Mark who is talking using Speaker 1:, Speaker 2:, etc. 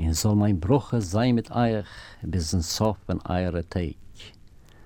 Speaker 1: in soll mein Bruche sei mit euch bis in Sof von eure Teig.